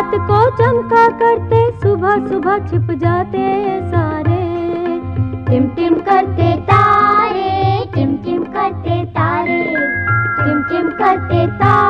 रात को चमका करते, सुबह सुबह छिप जाते सारे। टिम टिम करते तारे, टिम टिम करते तारे, टिम टिम करते तारे।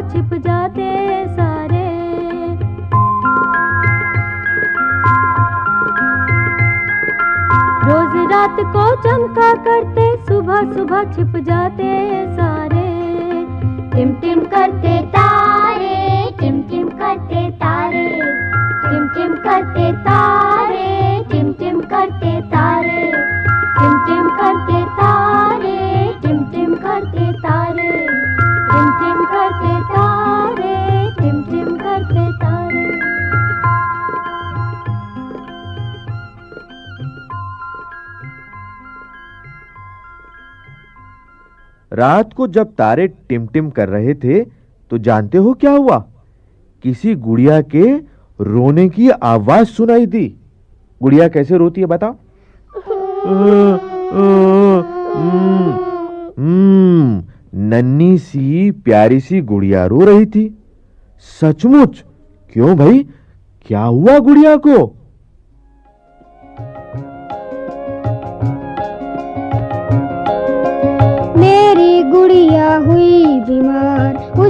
छिप जाते सारे। रोज रात को चमका करते, सुबह सुबह छिप जाते सारे। टिम टिम करते तारे, टिम टिम करते तारे। टिम टिम करते तारे, टिम टिम करते तारे। टिम टिम करते रात को जब तारे टिमटिम कर रहे थे तो जानते हो क्या हुआ? किसी गुड़िया के रोने की आवाज़ सुनाई दी। गुड़िया कैसे रोती है बताओ। हम्म नन्नी सी, प्यारी सी गुड़िया रो रही थी। सचमुच? क्यों भाई? क्या हुआ गुड़िया को?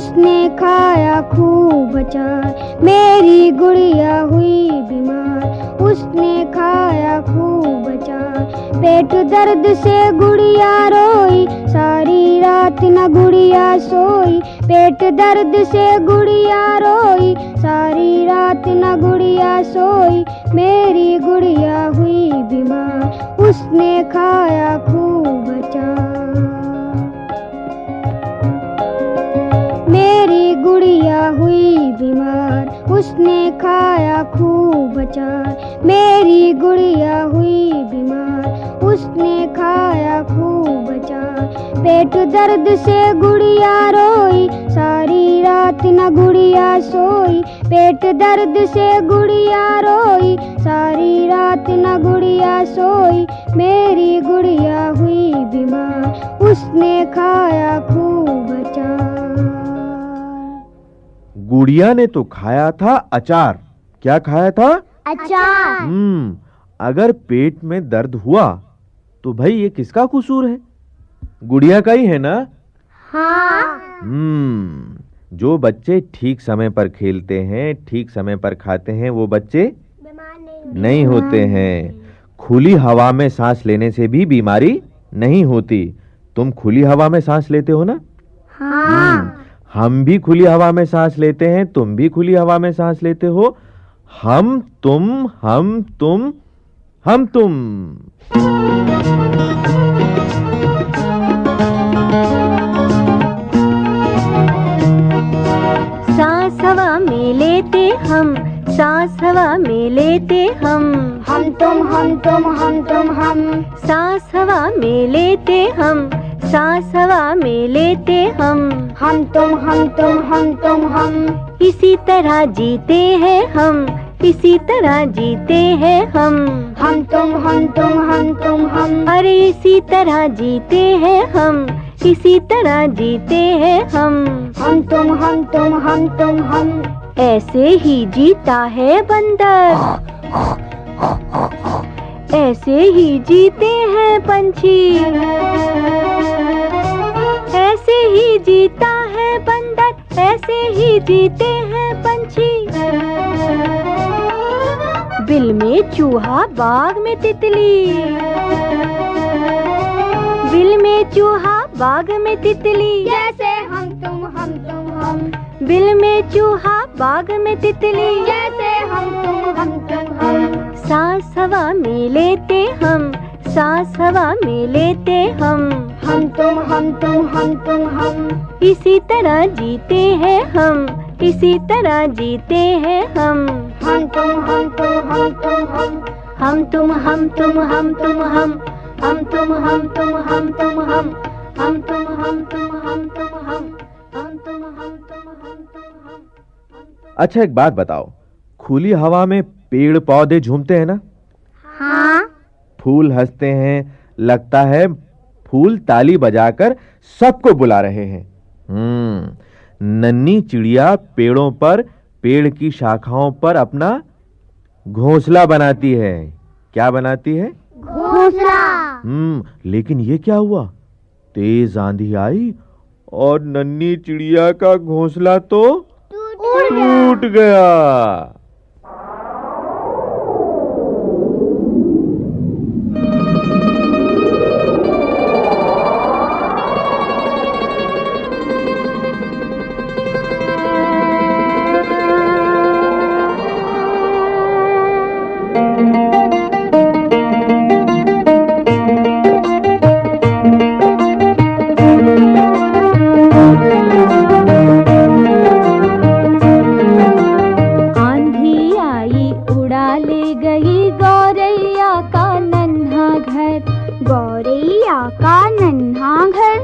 उसने खाया खूब अचार, मेरी गुड़िया हुई बीमार। उसने खाया खूब अचार, पेट दर्द से गुड़िया रोई, सारी रात न गुड़िया सोई। पेट दर्द से गुड़िया रोई, सारी रात न गुड़िया सोई। मेरी गुड़िया हुई बीमार, उसने खाया खूब अचार। अचार मेरी गुड़िया हुई बीमार, उसने खाया खूब अचार। पेट दर्द से गुड़िया रोई, सारी रात न गुड़िया सोई। पेट दर्द से गुड़िया रोई, सारी रात न गुड़िया सोई। मेरी गुड़िया हुई बीमार, उसने खाया खूब अचार। गुड़िया ने तो खाया था अचार। क्या खाया था? अचार हम्म अगर पेट में दर्द हुआ तो भाई ये किसका कसूर है? गुड़िया का ही है ना? हाँ। हम्म जो बच्चे ठीक समय पर खेलते हैं ठीक समय पर खाते हैं वो बच्चे नहीं नहीं होते हैं। खुली हवा में सांस लेने से भी बीमारी नहीं होती। तुम खुली हवा में सांस लेते हो ना? हम्म, हम भी खुली हवा में सांस लेते हैं तुम भी खुली हवा में सांस लेते हो हम तुम हम तुम हम तुम। सांस हवा में लेते हम सांस हवा में लेते हम। हम तुम हम तुम हम तुम हम। सांस हवा में लेते हम सांस हवा में लेते हम। हम तुम हम तुम हम तुम हम। इसी तरह जीते हैं हम इसी तरह जीते हैं हम। हम तुम हम तुम हम तुम हम। अरे इसी तरह जीते हैं हम इसी तरह जीते हैं हम। हम तुम हम तुम हम तुम हम। ऐसे ही जीता है बंदर। ऐसे ही जीते हैं पंछी। ऐसे ही जीता है बंदर। ऐसे ही जीते हैं पंछी। बिल में चूहा बाग में तितली। बिल में चूहा बाग में तितली। जैसे हम तुम हम तुम हम। बिल में चूहा बाग में तितली। जैसे हम तुम हम तुम हम। सांस हवा में लेते हम सांस हवा में लेते हम। हम तुम हम तुम हम तुम हम इसी तरह जीते हैं हम इसी तरह जीते हैं हम हम तुम हम तुम हम तुम हम हम तुम हम तुम हम तुम हम हम तुम हम तुम हम तुम हम हम तुम हम तुम हम तुम हम हम तुम हम तुम हम तुम हम अच्छा एक बात बताओ खुली हवा में पेड़ पौधे झूमते हैं ना हाँ फूल हँसते हैं लगता है फूल ताली बजाकर सबको बुला रहे हैं। हम्म। नन्ही चिड़िया पेड़ों पर पेड़ की शाखाओं पर अपना घोंसला बनाती है। क्या बनाती है? घोंसला। हम्म लेकिन ये क्या हुआ? तेज आंधी आई और नन्ही चिड़िया का घोंसला तो टूट गया। आंधी गौरैया का नन्हा घर।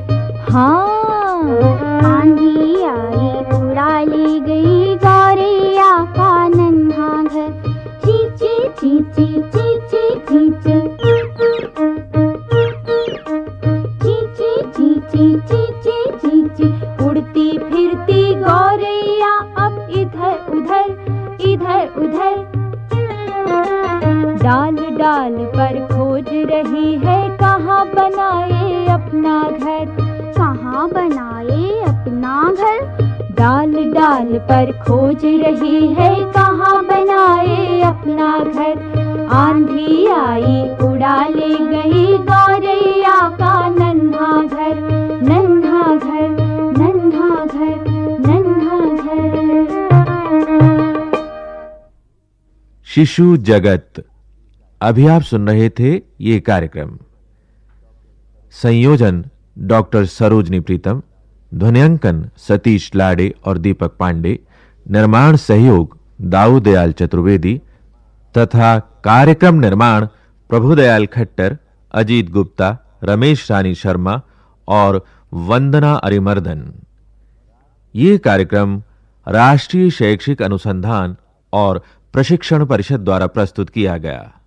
हाँ। आंधी आई उड़ा ले गई गौरैया का नन्हा घर। ची ची ची ची ची ची ची ची ची ची ची ची ची ची ची ची उड़ती फिरती डाल पर खोज रही है, कहाँ बनाए अपना घर? आंधी आई उड़ा ले गई, गौरैया का नन्हा घर। नन्हा घर नन्हा घर नन्हा घर। शिशु जगत। अभी आप सुन रहे थे ये कार्यक्रम। संयोजन डॉक्टर सरोजनी प्रीतम। ध्वनियांकन, सतीश लाड़े और दीपक पांडे, निर्माण सहयोग दाऊ दयाल चतुर्वेदी, तथा कार्यक्रम निर्माण, प्रभुदयाल खट्टर, अजीत गुप्ता, रमेश रानी शर्मा और वंदना अरिमर्दन। ये कार्यक्रम राष्ट्रीय शैक्षिक अनुसंधान और प्रशिक्षण परिषद द्वारा प्रस्तुत किया गया।